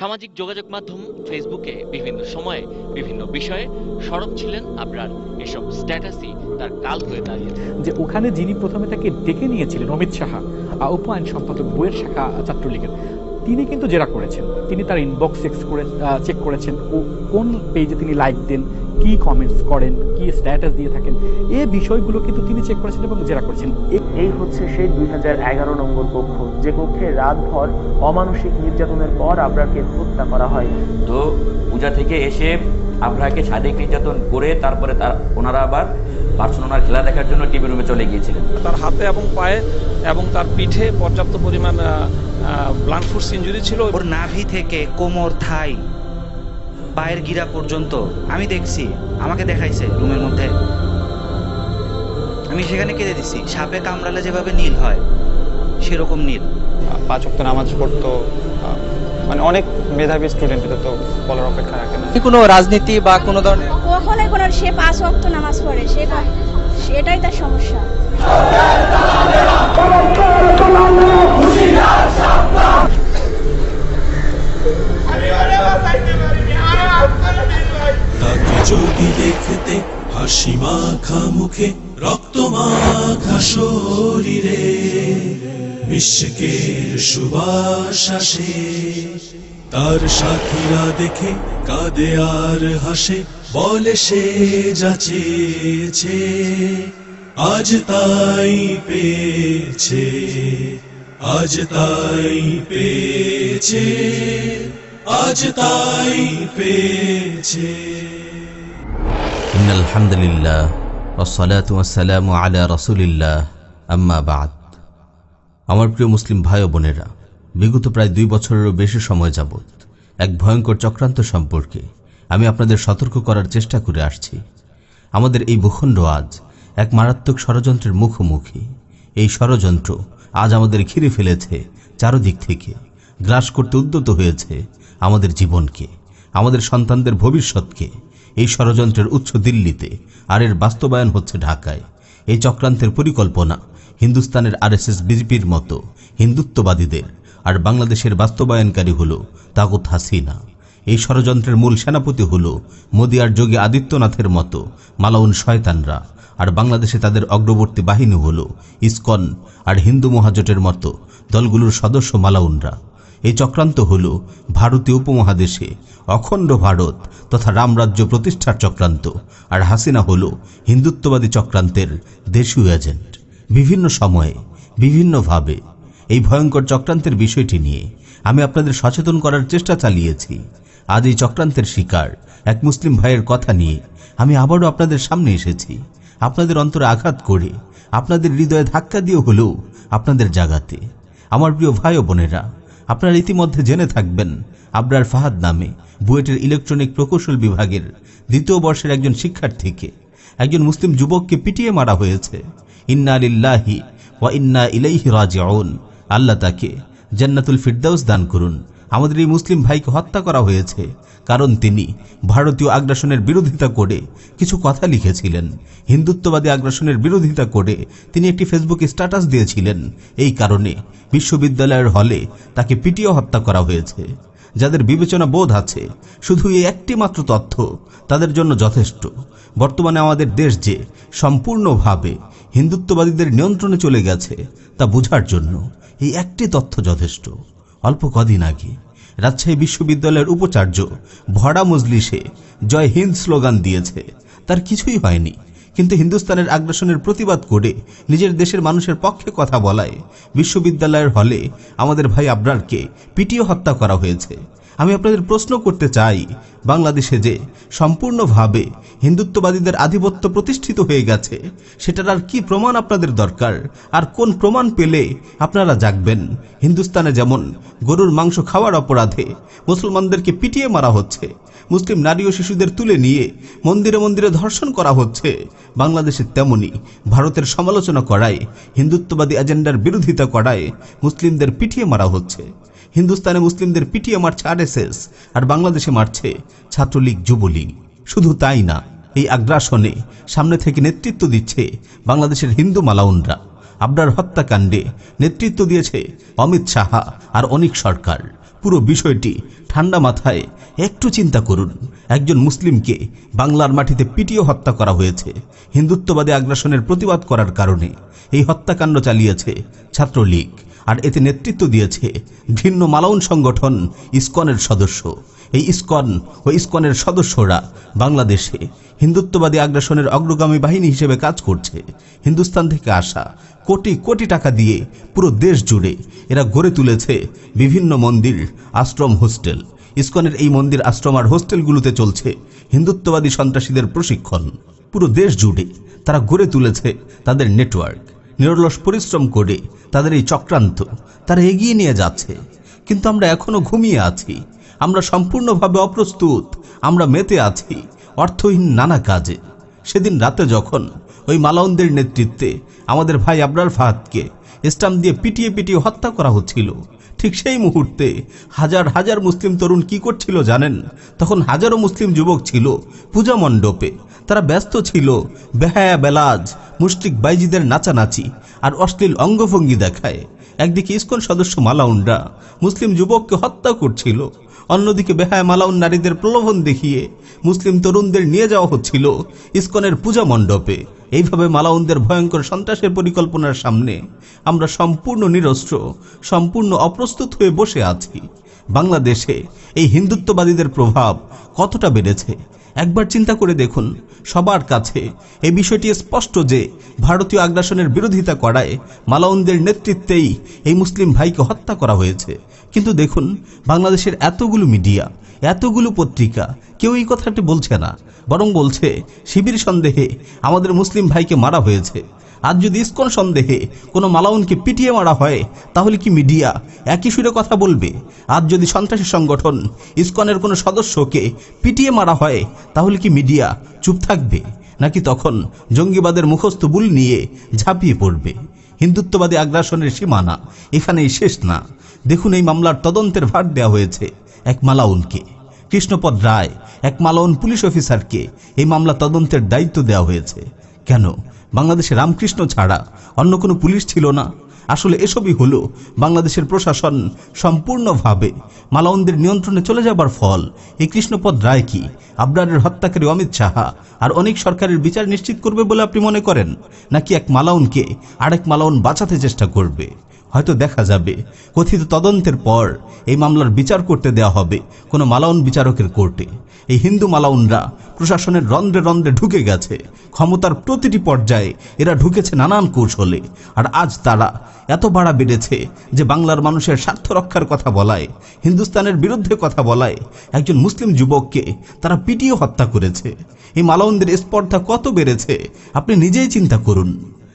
সামাজিক যোগাযোগ মাধ্যম ফেসবুকে বিভিন্ন সময়ে বিভিন্ন বিষয়ে সরব ছিলেন আবরার এসব স্ট্যাটাসই তার কাল হয়ে দাঁড়িয়েছে। যে ওখানে যিনি প্রথমে তাকে ডেকে নিয়েছিলেন, অমিত সাহা উপ আইন সম্পাদক বইয়ের শাখা ছাত্রলীগের, তিনি কিন্তু জেরা করেছেন। তিনি তার ইনবক্স চেক করে চেক করেছেন কোন পেজে তিনি লাইক দেন, কি কমেন্টস করেন কি স্ট্যাটাস দিয়ে থাকেন। এই বিষয়গুলো কিন্তু তিনি চেক করেছেন এবং জেরা করেছেন। এ- এই হচ্ছে সেই দুই হাজার এগারো নম্বর কক্ষ যে কক্ষে রাতভর অমানসিক নির্যাতনের পর আবরারকে হত্যা করা হয়। তো পূজা থেকে এসে আবরাকে শারীরিক নির্যাতন করে তারপরে তার ওনারা আবার বার্সেলোনার খেলা দেখার জন্য টিভি রুমে চলে গিয়েছিলেন। তার হাতে এবং পায়ে এবং তার পিঠে পর্যাপ্ত পরিমাণ ব্লাড ফুডস ইঞ্জুরি ছিল। ওর নাভি থেকে কোমর থাই পায়ের গিরা পর্যন্ত আমি দেখছি আমাকে দেখাইছে রুমের মধ্যে। আমি সেখানে কেঁদে দিছি সাপে কামড়ালে যেভাবে নীল হয় সেরকম নীল। পাঁচ ওয়াক্ত নামাজ পড়তো মানে অনেক মেধাবী স্টুডেন্ট এটা তো বলার অপেক্ষা রাখে না। কোনো রাজনীতি বা কোনো ধরনের? কখনোই কোনো সে পাঁচ ওয়াক্ত নামাজ পড়ে সে সেটাই তার সমস্যা। তাকে যদি দেখতে হাসি মাখা মুখে রক্ত মাখা শরীরে বিশ্বকের সুবাস তার সাথীরা দেখে কাঁদে আর হাসে, বলে সে যাচেছে আজ তাই পেয়েছে, আজ তাই পেয়েছে, আজ তাই পেয়েছে। إن الحمد لله والصلاة والسلام على رسول الله أما بعد আমার প্রিয় মুসলিম ভাই ও বোনেরা বিগত প্রায় দুই বছরেরও বেশি সময় যাবৎ এক ভয়ঙ্কর চক্রান্ত সম্পর্কে আমি আপনাদের সতর্ক করার চেষ্টা করে আসছি আমাদের এই ভূখণ্ড আজ এক মারাত্মক ষড়যন্ত্রের মুখোমুখি এই ষড়যন্ত্র আজ আমাদের ঘিরে ফেলেছে চারদিক থেকে গ্রাস করতে উদ্যত হয়েছে আমাদের জীবনকে আমাদের সন্তানদের ভবিষ্যৎকে এই ষড়যন্ত্রের উৎস দিল্লিতে, আর এর বাস্তবায়ন হচ্ছে ঢাকায়। এই চক্রান্তের পরিকল্পনা হিন্দুস্তানের আরএসএস বিজেপির মতো হিন্দুত্ববাদীদের, আর বাংলাদেশের বাস্তবায়নকারী হল তাগুত হাসিনা। এই ষড়যন্ত্রের মূল সেনাপতি হল মোদী আর যোগী আদিত্যনাথের মতো মালাউন শয়তানরা, আর বাংলাদেশে তাদের অগ্রবর্তী বাহিনী হল ইসকন, আর হিন্দু মহাজোটের মতো দলগুলোর সদস্য মালাউনরা। এই চক্রান্ত হল ভারতীয় উপমহাদেশে, অখণ্ড ভারত তথা রামরাজ্য প্রতিষ্ঠার চক্রান্ত। আর হাসিনা হল হিন্দুত্ববাদী চক্রান্তের দেশীয় এজেন্ট বিভিন্ন সময়ে বিভিন্নভাবে এই ভয়ঙ্কর চক্রান্তের বিষয়টি নিয়ে আমি আপনাদের সচেতন করার চেষ্টা চালিয়েছি। আজ এই চক্রান্তের শিকার এক মুসলিম ভাইয়ের কথা নিয়ে আমি আবারও আপনাদের সামনে এসেছি। আপনাদের অন্তরে আঘাত করে, আপনাদের হৃদয়ে ধাক্কা দিয়ে হলেও আপনাদের জাগাতে। আমার প্রিয় ভাই ও বোনেরা আপনারা ইতিমধ্যে জেনে থাকবেন, আবরার ফাহাদ নামে, বুয়েটের ইলেকট্রনিক প্রকৌশল বিভাগের দ্বিতীয় বর্ষের একজন শিক্ষার্থীকে, একজন মুসলিম যুবককে পিটিয়ে মারা হয়েছে। ইন্না আলিল্লাহি ওয়া ইন্না ইলাইহি রাজিউন। আল্লাহ তাকে জান্নাতুল ফিরদাউস দান করুন। আমাদের এই মুসলিম ভাইকে হত্যা করা হয়েছে। কারণ তিনি ভারতীয় আগ্রাসনের বিরোধিতা করে কিছু কথা লিখেছিলেন। হিন্দুত্ববাদী আগ্রাসনের বিরোধিতা করে তিনি একটি ফেসবুকে স্ট্যাটাস দিয়েছিলেন। এই কারণে বিশ্ববিদ্যালয়ের হলে তাকে পিটিয়ে হত্যা করা হয়েছে। যাদের বিবেচনা বোধ আছে, শুধু এই একটি মাত্র তথ্য তাদের জন্য যথেষ্ট। বর্তমানে আমাদের দেশ যে সম্পূর্ণভাবে হিন্দুত্ববাদীদের নিয়ন্ত্রণে চলে গেছে তা বোঝার জন্য এই একটি তথ্য যথেষ্ট। অল্প কদিন আগে রাজশাহী বিশ্ববিদ্যালয়ের উপাচার্য ভরা মজলিসে জয় হিন্দ স্লোগান দিয়েছে। তার কিছুই হয়নি। কিন্তু হিন্দুস্তানের আগ্রাসনের প্রতিবাদ করে নিজের দেশের মানুষের পক্ষে কথা বলায় বিশ্ববিদ্যালয়ের হলে আমাদের ভাই আবরারকে পিটিয়ে হত্যা করা হয়েছে। আমি আপনাদের প্রশ্ন করতে চাই। বাংলাদেশে যে সম্পূর্ণভাবে হিন্দুত্ববাদীদের আধিপত্য প্রতিষ্ঠিত হয়ে গেছে, সেটার আর কি প্রমাণ আপনাদের দরকার? আর কোন প্রমাণ পেলে আপনারা জাগবেন? হিন্দুস্তানে যেমন গরুর মাংস খাওয়ার অপরাধে মুসলমানদেরকে পিটিয়ে মারা হচ্ছে, মুসলিম নারী ও শিশুদের তুলে নিয়ে মন্দিরে মন্দিরে ধর্ষণ করা হচ্ছে, বাংলাদেশে তেমনি ভারতের সমালোচনা করায়, হিন্দুত্ববাদী এজেন্ডার বিরোধিতা করায় মুসলিমদের পিটিয়ে মারা হচ্ছে। হিন্দুস্তানে মুসলিমদের পিটিয়ে মারছে আরএসএস, আর বাংলাদেশে মারছে ছাত্রলীগ যুবলীগ শুধু তাই না, এই আগ্রাসনে সামনে থেকে নেতৃত্ব দিচ্ছে বাংলাদেশের হিন্দু মালাউনরা। আবরার হত্যাকাণ্ডে নেতৃত্ব দিয়েছে অমিত সাহা আর অনিক সরকার। পুরো বিষয়টি ঠান্ডা মাথায় একটু চিন্তা করুন। একজন মুসলিমকে বাংলার মাটিতে পিটিয়ে হত্যা করা হয়েছে, হিন্দুত্ববাদী আগ্রাসনের প্রতিবাদ করার কারণে। এই হত্যাকাণ্ড চালিয়েছে ছাত্রলীগ। আর এতে নেতৃত্ব দিয়েছে ভিন্ন মালাউন সংগঠন ইসকনের সদস্য। এই ইসকন ও ইসকনের সদস্যরা বাংলাদেশে হিন্দুত্ববাদী আগ্রাসনের অগ্রগামী বাহিনী হিসেবে কাজ করছে। হিন্দুস্তান থেকে আসা কোটি কোটি টাকা দিয়ে পুরো দেশ জুড়ে এরা গড়ে তুলেছে বিভিন্ন মন্দির, আশ্রম, হোস্টেল। ইসকনের এই মন্দির, আশ্রম আর হোস্টেলগুলোতে চলছে হিন্দুত্ববাদী সন্ত্রাসীদের প্রশিক্ষণ। পুরো দেশ জুড়ে তারা গড়ে তুলেছে তাদের নেটওয়ার্ক। নিরলস পরিশ্রম করে তাদের এই চক্রান্ত তারা এগিয়ে নিয়ে যাচ্ছে। কিন্তু আমরা এখনও ঘুমিয়ে আছি। আমরা সম্পূর্ণভাবে অপ্রস্তুত। আমরা মেতে আছি। অর্থহীন নানা কাজে। সেদিন রাতে যখন ওই মালাউনদের নেতৃত্বে আমাদের ভাই আবরার ফাহাদকে স্টাম্প দিয়ে পিটিয়ে পিটিয়ে হত্যা করা হচ্ছিল, ঠিক সেই মুহূর্তে হাজার হাজার মুসলিম তরুণ কি করছিল জানেন? তখন হাজারো মুসলিম যুবক ছিল পূজা মণ্ডপে। তারা ব্যস্ত ছিল। বেহায়া বেলাজ, মুশরিক বাইজিদের নাচানাচি আর অশ্লীল অঙ্গভঙ্গি দেখায়। একদিকে ইস্কন সদস্য মালাউনরা মুসলিম যুবককে হত্যা করছিল। অন্যদিকে বেহায়া মালাউন নারীদের প্রলোভন দেখিয়ে মুসলিম তরুণদের নিয়ে যাওয়া হচ্ছিল ইস্কনের পূজা মণ্ডপে। এইভাবে মালাউনদের ভয়ঙ্কর সন্ত্রাসের পরিকল্পনার সামনে আমরা সম্পূর্ণ নিরস্ত্র, সম্পূর্ণ অপ্রস্তুত হয়ে বসে আছি। বাংলাদেশে এই হিন্দুত্ববাদীদের প্রভাব কতটা বেড়েছে একবার চিন্তা করে দেখুন, সবার কাছে এই বিষয়টি স্পষ্ট যে ভারতীয় আগ্রাসনের বিরোধিতা করায় মালাউনদের নেতৃত্বেই এই মুসলিম ভাইকে হত্যা করা হয়েছে। কিন্তু দেখুন, বাংলাদেশের এতগুলো মিডিয়া, এতগুলো পত্রিকা, কেউ এই কথাটি বলছে না, বরং বলছে, শিবির সন্দেহে আমাদের মুসলিম ভাইকে মারা হয়েছে। আজ যদি ইস্কন সন্দেহে কোনো মালাউনকে পিটিয়ে মারা হয়, তাহলে কি মিডিয়া একই সুরে কথা বলবে? আজ যদি সন্ত্রাসী সংগঠন ইস্কনের কোনো সদস্যকে পিটিয়ে মারা হয়, তাহলে কি মিডিয়া চুপ থাকবে? নাকি তখন জঙ্গিবাদের মুখস্থ বুল নিয়ে ঝাঁপিয়ে পড়বে? হিন্দুত্ববাদী আগ্রাসনের সীমানা এখানেই শেষ না। দেখুন এই মামলার তদন্তের ভার দেওয়া হয়েছে এক মালাউনকে। কৃষ্ণপদ রায়, এক মালাউন পুলিশ অফিসারকে এই মামলা তদন্তের দায়িত্ব দেওয়া হয়েছে। কেন? বাংলাদেশে রামকৃষ্ণ ছাড়া অন্য কোনো পুলিশ ছিল না। আসলে এসবই হলো বাংলাদেশের প্রশাসন সম্পূর্ণভাবে মালাউনদের নিয়ন্ত্রণে চলে যাবার ফল। এই কৃষ্ণপদ রায় কি? আবরারের হত্যাকারী অমিত সাহা আর অনেক সরকারের বিচার নিশ্চিত করবে বলে আপনি মনে করেন? নাকি এক মালাউনকে আরেক মালাউন বাঁচাতে চেষ্টা করবে? হয়তো দেখা যাবে। কথিত তদন্তের পর এই মামলার বিচার করতে দেওয়া হবে কোনো মালাউন বিচারকের কোর্টে। এই হিন্দু মালাউনরা প্রশাসনের রন্ধ্রে রন্ধ্রে ঢুকে গেছে। ক্ষমতার প্রতিটি পর্যায়ে এরা ঢুকেছে নানান কৌশলে। আর আজ তারা এত বাড়া বেড়েছে যে বাংলার মানুষের স্বার্থ রক্ষার কথা বলায়, হিন্দুস্তানের বিরুদ্ধে কথা বলায়, একজন মুসলিম যুবককে তারা পিটিয়ে হত্যা করেছে। এই মালাউনদের স্পর্ধা কত বেড়েছে, আপনি নিজেই চিন্তা করুন।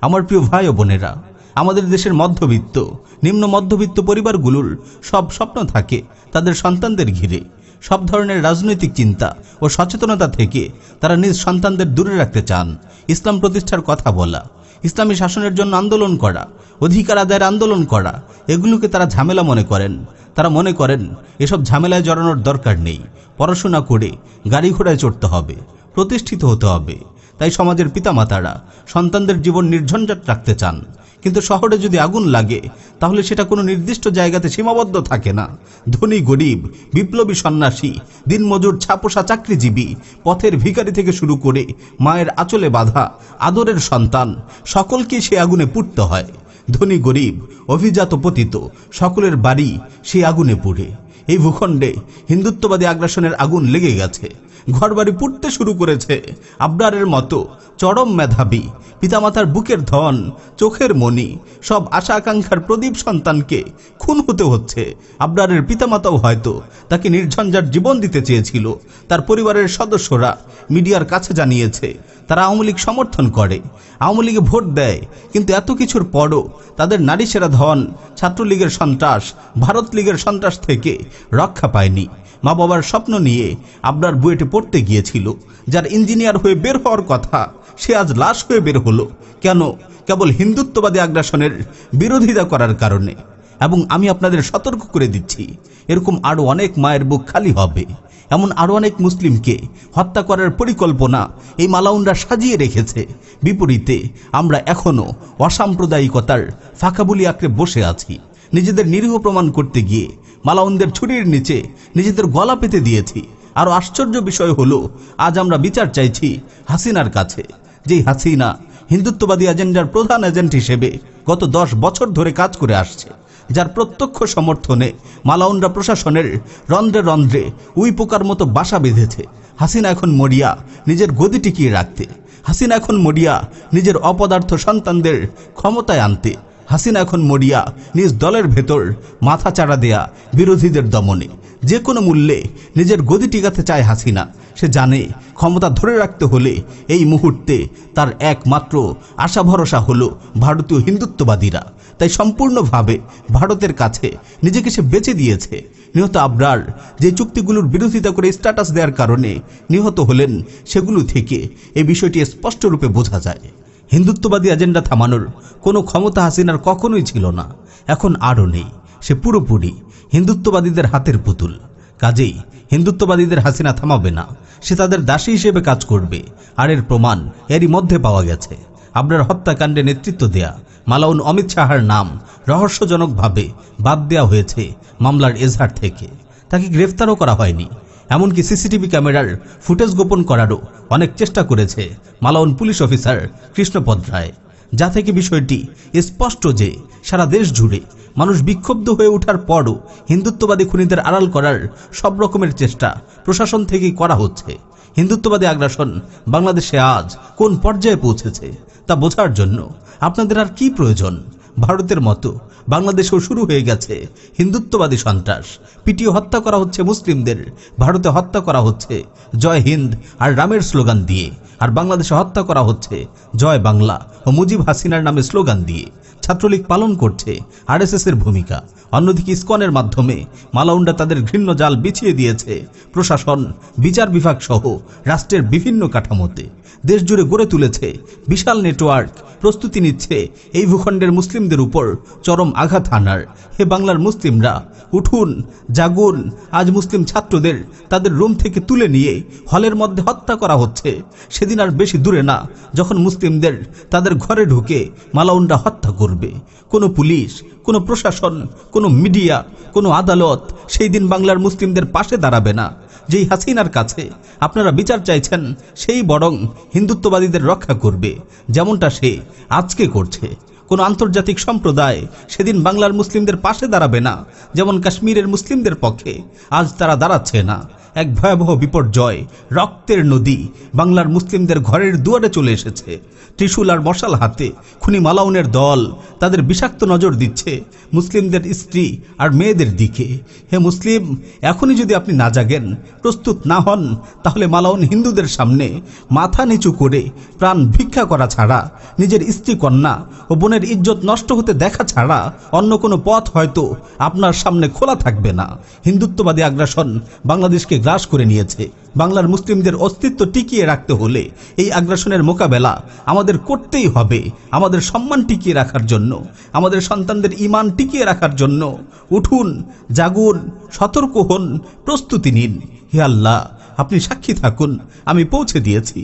আমার প্রিয় ভাই বোনেরা আমাদের দেশের মধ্যবিত্ত, নিম্ন মধ্যবিত্ত পরিবারগুলোর সব স্বপ্ন থাকে তাদের সন্তানদের ঘিরে। সব ধরনের রাজনৈতিক চিন্তা ও সচেতনতা থেকে তারা নিজ সন্তানদের দূরে রাখতে চান। ইসলাম প্রতিষ্ঠার কথা বলা, ইসলামী শাসনের জন্য আন্দোলন করা, অধিকার আদায়ের আন্দোলন করা, এগুলোকে তারা ঝামেলা মনে করেন। তারা মনে করেন, এসব ঝামেলায় জড়ানোর দরকার নেই। পড়াশোনা করে গাড়ি ঘোড়ায় চড়তে হবে, প্রতিষ্ঠিত হতে হবে। তাই সমাজের পিতামাতারা সন্তানদের জীবন নির্ঝঞ্ঝাট রাখতে চান। কিন্তু শহরে যদি আগুন লাগে, তাহলে সেটা কোনো নির্দিষ্ট জায়গাতে সীমাবদ্ধ থাকে না। ধনী, গরিব, বিপ্লবী সন্ন্যাসী, দিনমজুর ছাপোষা চাকরিজীবী, পথের ভিকারি থেকে শুরু করে মায়ের আচলে বাধা, আদরের সন্তান সকলকে সে আগুনে পুড়তে হয়। ধনী, গরিব, অভিজাত পতিত, সকলের বাড়ি সে আগুনে পুড়ে। এই ভূখণ্ডে হিন্দুত্ববাদী আগ্রাসনের আগুন লেগে গেছে। ঘরবাড়ি পুড়তে শুরু করেছে। আবরারের মতো চরম মেধাবী, পিতামাতার বুকের ধন, চোখের মণি, সব আশা আকাঙ্ক্ষার প্রদীপ সন্তানকে খুন হতে হচ্ছে। আবরারের পিতামাতাও হয়তো তাকে নির্ঝঞ্ঝাট জীবন দিতে চেয়েছিল। তার পরিবারের সদস্যরা মিডিয়ার কাছে জানিয়েছে তারা আওয়ামী লীগ সমর্থন করে, আওয়ামী লীগে ভোট দেয়। কিন্তু এত কিছুর পরও তাদের নারী সেরা ধন, ছাত্রলীগের সন্ত্রাস, ভারত লীগের সন্ত্রাস থেকে রক্ষা পায়নি। মা বাবার স্বপ্ন নিয়ে আপনার বুয়েটে পড়তে গিয়েছিল, যার ইঞ্জিনিয়ার হয়ে বের হওয়ার কথা সে আজ লাশ হয়ে বের হলো। কেন? কেবল হিন্দুত্ববাদী আগ্রাসনের বিরোধিতা করার কারণে। এবং আমি আপনাদের সতর্ক করে দিচ্ছি, এরকম আরও অনেক মায়ের বুক খালি হবে। এমন আরও অনেক মুসলিমকে হত্যা করার পরিকল্পনা এই মালাউনরা সাজিয়ে রেখেছে। বিপরীতে, আমরা এখনও অসাম্প্রদায়িকতার ফাঁকা বুলি আঁকড়ে বসে আছি। নিজেদের নিরীহ প্রমাণ করতে গিয়ে মালাউনদের ছুরির নিচে নিজেদের গলা পেতে দিয়েছি। আরও আশ্চর্য বিষয় হলো, আজ আমরা বিচার চাইছি হাসিনার কাছে। যেই হাসিনা হিন্দুত্ববাদী এজেন্ডার প্রধান এজেন্ট হিসেবে গত দশ বছর ধরে কাজ করে আসছে। যার প্রত্যক্ষ সমর্থনে মালাউনরা প্রশাসনের রন্ধ্রে রন্ধ্রে উই পোকার মতো বাসা বেঁধেছে। হাসিনা এখন মরিয়া, নিজের গদি টিকিয়ে রাখতে। হাসিনা এখন মরিয়া, নিজের অপদার্থ সন্তানদের ক্ষমতায় আনতে। হাসিনা এখন মরিয়া, নিজ দলের ভেতর মাথা চাড়া দেয়া বিরোধীদের দমনে। যে কোনো মূল্যে নিজের গদি টিকাতে চায় হাসিনা। সে জানে, ক্ষমতা ধরে রাখতে হলে এই মুহূর্তে তার একমাত্র আশা ভরসা হলো ভারতীয় হিন্দুত্ববাদীরা। তাই সম্পূর্ণভাবে ভারতের কাছে নিজেকে সে বেঁচে দিয়েছে। নিহত আবরার যে চুক্তিগুলোর বিরোধিতা করে স্ট্যাটাস দেওয়ার কারণে নিহত হলেন, সেগুলো থেকে এই বিষয়টি স্পষ্টরূপে বোঝা যায়। হিন্দুত্ববাদী এজেন্ডা থামানোর কোনো ক্ষমতা হাসিনার কখনোই ছিল না। এখন আরও নেই। সে পুরোপুরি হিন্দুত্ববাদীদের হাতের পুতুল। কাজেই হিন্দুত্ববাদীদের হাসিনা থামাবে না। সে তাদের দাসী হিসেবে কাজ করবে। আর এর প্রমাণ এরই মধ্যে পাওয়া গেছে। আপনার হত্যাকাণ্ডে নেতৃত্ব দেয়া মালাউন অমিত শাহার নাম রহস্যজনকভাবে বাদ দেওয়া হয়েছে মামলার এজহার থেকে। তাকে গ্রেফতারও করা হয়নি। এমনকি সিসিটিভি ক্যামেরার ফুটেজ গোপন করারও অনেক চেষ্টা করেছে মালাউন পুলিশ অফিসার কৃষ্ণপদ রায়। যা থেকে বিষয়টি স্পষ্ট যে সারা দেশ জুড়ে মানুষ বিক্ষুব্ধ হয়ে ওঠার পরও হিন্দুত্ববাদী খুনিদের আড়াল করার সব রকমের চেষ্টা প্রশাসন থেকেই করা হচ্ছে। হিন্দুত্ববাদী আগ্রাসন বাংলাদেশে আজ কোন পর্যায়ে পৌঁছেছে তা বোঝার জন্য আপনাদের আর কি প্রয়োজন? ভারতের মতো। বাংলাদেশেও শুরু হয়ে গেছে। হিন্দুত্ববাদী সন্ত্রাস। পিটিয়ে হত্যা করা হচ্ছে মুসলিমদের। ভারতে হত্যা করা হচ্ছে। জয় হিন্দ আর রামের স্লোগান দিয়ে। আর বাংলাদেশে হত্যা করা হচ্ছে জয় বাংলা ও মুজিব হাসিনার নামে স্লোগান দিয়ে। ছাত্রলীগ পালন করছে আরএসএস এর ভূমিকা। অন্যদিকে ইসকনের মাধ্যমে মালাউন্ডা তাদের ঘৃণ্য জাল বিছিয়ে দিয়েছে। প্রশাসন, বিচার বিভাগ সহ রাষ্ট্রের বিভিন্ন কাঠামোতে। দেশ জুড়ে গড়ে তুলেছে। বিশাল নেটওয়ার্ক প্রস্তুতি নিচ্ছে এই ভূখণ্ডের মুসলিমদের উপর চরম আঘাত হানার। হে বাংলার মুসলিমরা, উঠুন, জাগুন। আজ মুসলিম ছাত্রদের তাদের রুম থেকে তুলে নিয়ে হলের মধ্যে হত্যা করা হচ্ছে। সেদিন আর বেশি দূরে না, যখন মুসলিমদের তাদের ঘরে ঢুকে মালাউন্ডা হত্যা করবে। কোনো পুলিশ, কোনো প্রশাসন, কোনো মিডিয়া, কোনো আদালত সেই দিন বাংলার মুসলিমদের পাশে দাঁড়াবে না। যেই হাসিনার কাছে আপনারা বিচার চাইছেন, সেই বরং হিন্দুত্ববাদীদের রক্ষা করবে, যেমনটা সে আজকে করছে। কোনো আন্তর্জাতিক সম্প্রদায় সেদিন বাংলার মুসলিমদের পাশে দাঁড়াবে না, যেমন কাশ্মীরের মুসলিমদের পক্ষে। আজ তারা দাঁড়াচ্ছে না। এক ভয়াবহ বিপর্যয়। রক্তের নদী। বাংলার মুসলিমদের ঘরের দুয়ারে চলে এসেছে। ত্রিশুল আর মশাল হাতে খুনি মালাউনের দল তাদের বিষাক্ত নজর দিচ্ছে মুসলিমদের স্ত্রী আর মেয়েদের দিকে। হে মুসলিম, এখনই যদি আপনি না জাগেন, প্রস্তুত না হন, তাহলে মালাউন হিন্দুদের সামনে মাথা নিচু করে প্রাণ ভিক্ষা করা ছাড়া, নিজের স্ত্রী কন্যা ও বোনের ইজ্জত নষ্ট হতে দেখা ছাড়া অন্য কোনো পথ হয়তো আপনার সামনে খোলা থাকবে না। হিন্দুত্ববাদী আগ্রাসন বাংলাদেশকে গ্রাস করে নিয়েছে। বাংলার মুসলিমদের অস্তিত্ব টিকিয়ে রাখতে হলে এই আগ্রাসনের মোকাবেলা আমাদের করতেই হবে। আমাদের সম্মান টিকিয়ে রাখার জন্য, আমাদের সন্তানদের ইমান টিকিয়ে রাখার জন্য উঠুন, জাগুন, সতর্ক হন, প্রস্তুতি নিন। হে আল্লাহ, আপনি সাক্ষী থাকুন, আমি পৌঁছে দিয়েছি।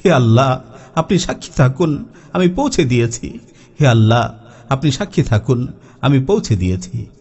হে আল্লাহ, আপনি সাক্ষী থাকুন, আমি পৌঁছে দিয়েছি। হে আল্লাহ, আপনি সাক্ষী থাকুন, আমি পৌঁছে দিয়েছি।